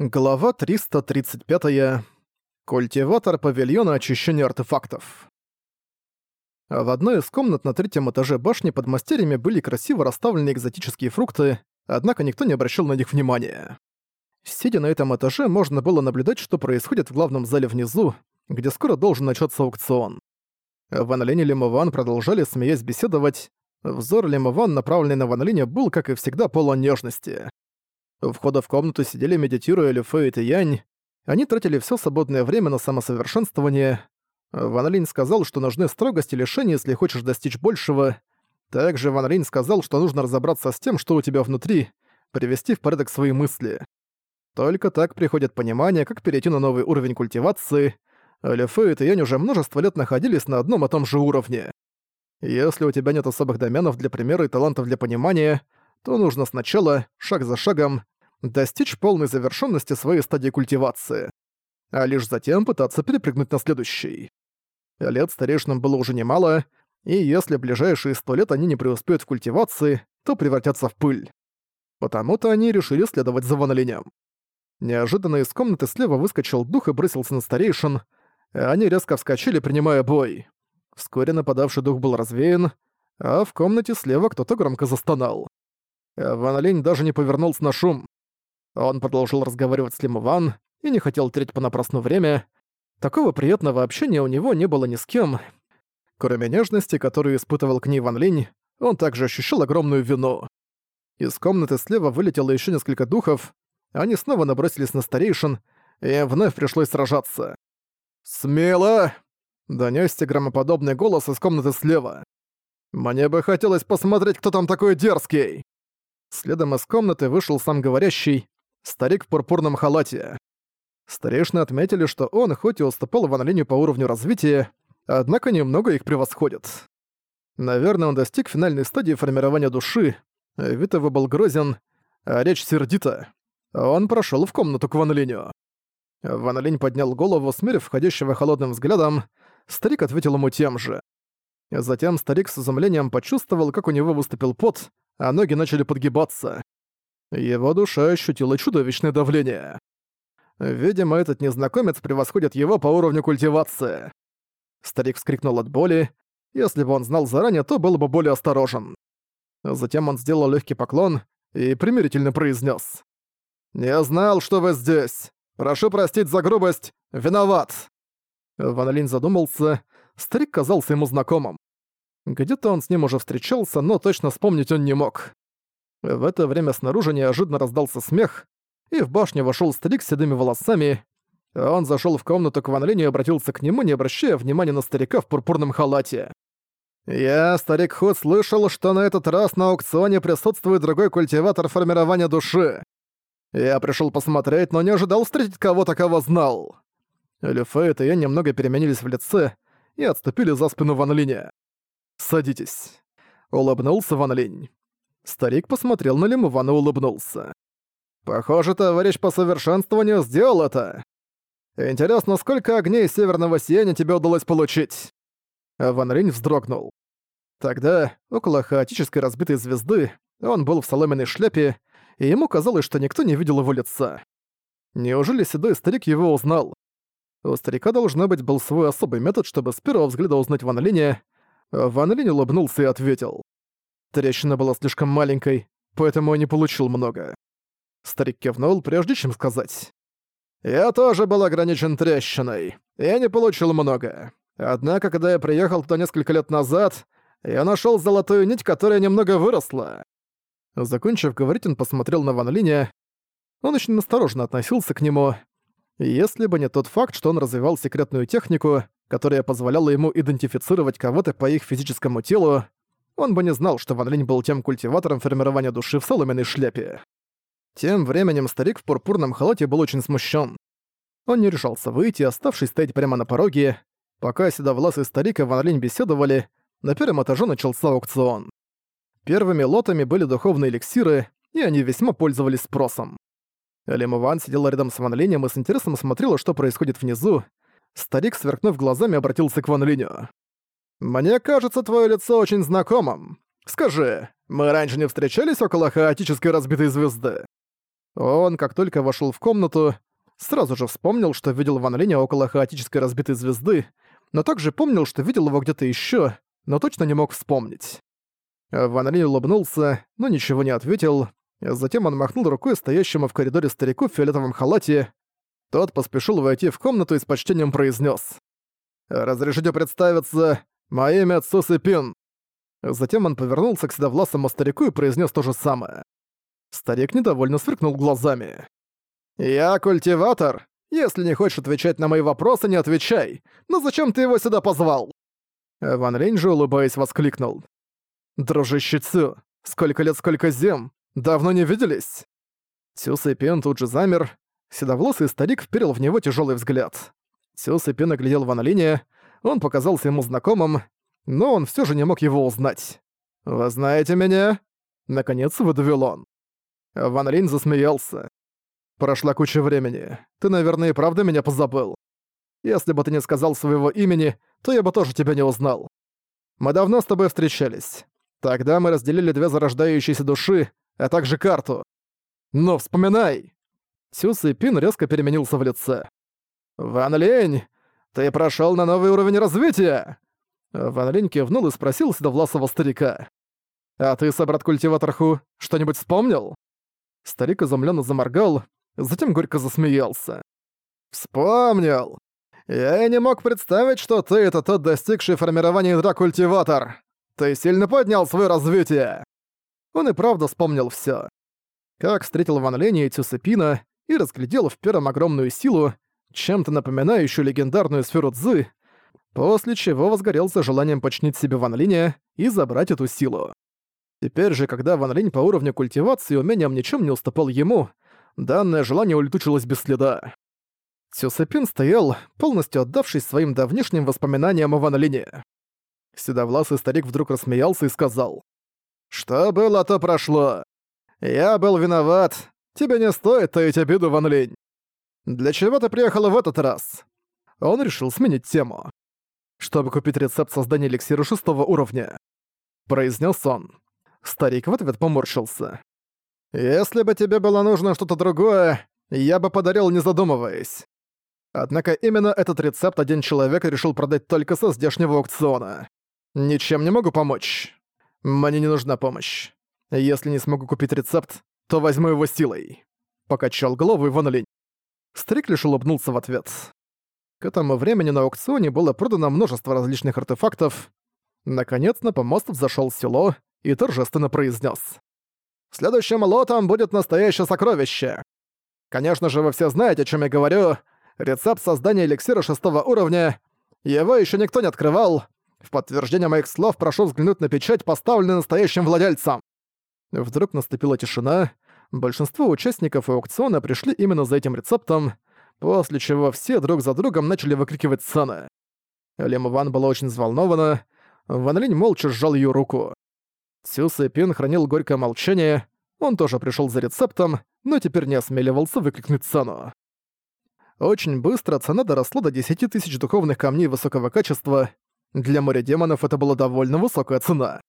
Глава 335. Культиватор павильона очищения артефактов. В одной из комнат на третьем этаже башни под мастерьями были красиво расставлены экзотические фрукты, однако никто не обращал на них внимания. Сидя на этом этаже, можно было наблюдать, что происходит в главном зале внизу, где скоро должен начаться аукцион. Ван Линь и Лимован продолжали, смеясь, беседовать. Взор Лимован, направленный на Ван Линя, был, как и всегда, полон нежности. У входа в комнату сидели медитируя Люфэ и Тиянь. Они тратили все свободное время на самосовершенствование. Ван Линь сказал, что нужны строгость и лишения, если хочешь достичь большего. Также Ван Линь сказал, что нужно разобраться с тем, что у тебя внутри, привести в порядок свои мысли. Только так приходит понимание, как перейти на новый уровень культивации. Люфэ и Тиянь уже множество лет находились на одном и том же уровне. Если у тебя нет особых доменов для примера и талантов для понимания — то нужно сначала, шаг за шагом, достичь полной завершенности своей стадии культивации, а лишь затем пытаться перепрыгнуть на следующий. Лет старейшинам было уже немало, и если ближайшие сто лет они не преуспеют в культивации, то превратятся в пыль. Потому-то они решили следовать за Ван Неожиданно из комнаты слева выскочил дух и бросился на старейшин, они резко вскочили, принимая бой. Вскоре нападавший дух был развеян, а в комнате слева кто-то громко застонал. Ван Линь даже не повернулся на шум. Он продолжил разговаривать с Лим Ван и не хотел терять понапрасну время. Такого приятного общения у него не было ни с кем. Кроме нежности, которую испытывал к ней Ван Линь, он также ощущал огромную вину. Из комнаты слева вылетело еще несколько духов, они снова набросились на старейшин, и вновь пришлось сражаться. «Смело!» — донёсся громоподобный голос из комнаты слева. «Мне бы хотелось посмотреть, кто там такой дерзкий!» Следом из комнаты вышел сам говорящий, старик в пурпурном халате. Старейшины отметили, что он, хоть и уступал Ван Линю по уровню развития, однако немного их превосходит. Наверное, он достиг финальной стадии формирования души, вид его был грозен, а речь сердита. Он прошел в комнату к Ван Линю. Поднял голову, смерив входящего холодным взглядом, старик ответил ему тем же. Затем старик с изумлением почувствовал, как у него выступил пот, а ноги начали подгибаться. Его душа ощутила чудовищное давление. Видимо, этот незнакомец превосходит его по уровню культивации. Старик вскрикнул от боли. Если бы он знал заранее, то был бы более осторожен. Затем он сделал легкий поклон и примирительно произнес: «Не знал, что вы здесь. Прошу простить за грубость. Виноват!» Ван задумался. Старик казался ему знакомым. Где-то он с ним уже встречался, но точно вспомнить он не мог. В это время снаружи неожиданно раздался смех, и в башню вошел старик с седыми волосами. Он зашел в комнату к Ван Линю и обратился к нему, не обращая внимания на старика в пурпурном халате. «Я, старик Худ, слышал, что на этот раз на аукционе присутствует другой культиватор формирования души. Я пришел посмотреть, но не ожидал встретить кого-то, кого знал». Люфейт и я немного переменились в лице и отступили за спину Ван Линя. «Садитесь», — улыбнулся Ван Линь. Старик посмотрел на Лиму Ван и улыбнулся. «Похоже, товарищ по совершенствованию сделал это. Интересно, сколько огней северного сияния тебе удалось получить?» Ван Линь вздрогнул. Тогда, около хаотической разбитой звезды, он был в соломенной шляпе, и ему казалось, что никто не видел его лица. Неужели седой старик его узнал? У старика, должно быть, был свой особый метод, чтобы с первого взгляда узнать Ван Линя, Ван Линь улыбнулся и ответил. Трещина была слишком маленькой, поэтому я не получил много. Старик кивнул, прежде чем сказать. «Я тоже был ограничен трещиной. Я не получил много. Однако, когда я приехал туда несколько лет назад, я нашел золотую нить, которая немного выросла». Закончив говорить, он посмотрел на Ван Линя. Он очень осторожно относился к нему. Если бы не тот факт, что он развивал секретную технику, которая позволяла ему идентифицировать кого-то по их физическому телу, он бы не знал, что Ван Линь был тем культиватором формирования души в соломенной шляпе. Тем временем старик в пурпурном халате был очень смущен. Он не решался выйти, оставшись стоять прямо на пороге. Пока седовласый старик и Ван Линь беседовали, на первом этаже начался аукцион. Первыми лотами были духовные эликсиры, и они весьма пользовались спросом. Лим Ван сидела рядом с Ван Линем и с интересом смотрела, что происходит внизу, Старик, сверкнув глазами, обратился к Ван Линю. «Мне кажется, твое лицо очень знакомым. Скажи, мы раньше не встречались около хаотической разбитой звезды?» Он, как только вошел в комнату, сразу же вспомнил, что видел Ван Линя около хаотической разбитой звезды, но также помнил, что видел его где-то еще, но точно не мог вспомнить. Ван Линь улыбнулся, но ничего не ответил. Затем он махнул рукой стоящему в коридоре старику в фиолетовом халате. Тот поспешил войти в комнату и с почтением произнес: «Разрешите представиться, мое имя Цусы Пин». Затем он повернулся к седовласому старику и произнес то же самое. Старик недовольно сверкнул глазами. «Я культиватор. Если не хочешь отвечать на мои вопросы, не отвечай. Но зачем ты его сюда позвал?» Ван же, улыбаясь, воскликнул. «Дружище Цю, сколько лет, сколько зим! Давно не виделись?» Цю Сэпен тут же замер. Седовласый старик вперил в него тяжелый взгляд. Цю Сэпен оглядел Ван Линя, он показался ему знакомым, но он все же не мог его узнать. «Вы знаете меня?» Наконец выдавил он. Ван Линь засмеялся. «Прошла куча времени. Ты, наверное, и правда меня позабыл. Если бы ты не сказал своего имени, то я бы тоже тебя не узнал. Мы давно с тобой встречались. Тогда мы разделили две зарождающиеся души, а также карту. Но вспоминай!» Сюс и резко переменился в лице. «Ван Линь, ты прошел на новый уровень развития!» Ван Линь кивнул и спросил седовласого старика. «А ты, собрат-культиватор Ху, что-нибудь вспомнил?» Старик изумленно заморгал, затем горько засмеялся. «Вспомнил! Я и не мог представить, что ты — это тот достигший формирования ядра культиватор. Ты сильно поднял свое развитие!» Он и правда вспомнил все. Как встретил Ван Лени и Цюсепина и разглядел в первом огромную силу, чем-то напоминающую легендарную сферу Цзы, после чего возгорелся желанием починить себе Ван Линя и забрать эту силу. Теперь же, когда Ван Линь по уровню культивации и умениям ничем не уступал ему, данное желание улетучилось без следа. Сюсепин стоял, полностью отдавшись своим давнишним воспоминаниям о Ван Лине. Седовласый старик вдруг рассмеялся и сказал. «Что было, то прошло. Я был виноват. Тебе не стоит таить обиду, Ван Линь. Для чего ты приехала в этот раз?» Он решил сменить тему. «Чтобы купить рецепт создания эликсира шестого уровня», — произнес он. Старик в ответ поморщился. «Если бы тебе было нужно что-то другое, я бы подарил, не задумываясь. Однако именно этот рецепт один человек решил продать только со здешнего аукциона. Ничем не могу помочь. Мне не нужна помощь. Если не смогу купить рецепт, то возьму его силой». Покачал голову Иван Линь. Старик лишь улыбнулся в ответ. К этому времени на аукционе было продано множество различных артефактов. Наконец на помост взошёл село, и торжественно произнес: «Следующим лотом будет настоящее сокровище. Конечно же, вы все знаете, о чем я говорю. Рецепт создания эликсира шестого уровня. Его еще никто не открывал. В подтверждение моих слов прошу взглянуть на печать, поставленную настоящим владельцем». Вдруг наступила тишина. Большинство участников аукциона пришли именно за этим рецептом, после чего все друг за другом начали выкрикивать цены. Лем Ван была очень взволнована. Ван Линь молча сжал ее руку. Сю Пин хранил горькое молчание, он тоже пришел за рецептом, но теперь не осмеливался выкрикнуть цену. Очень быстро цена доросла до 10 тысяч духовных камней высокого качества. Для моря демонов это была довольно высокая цена.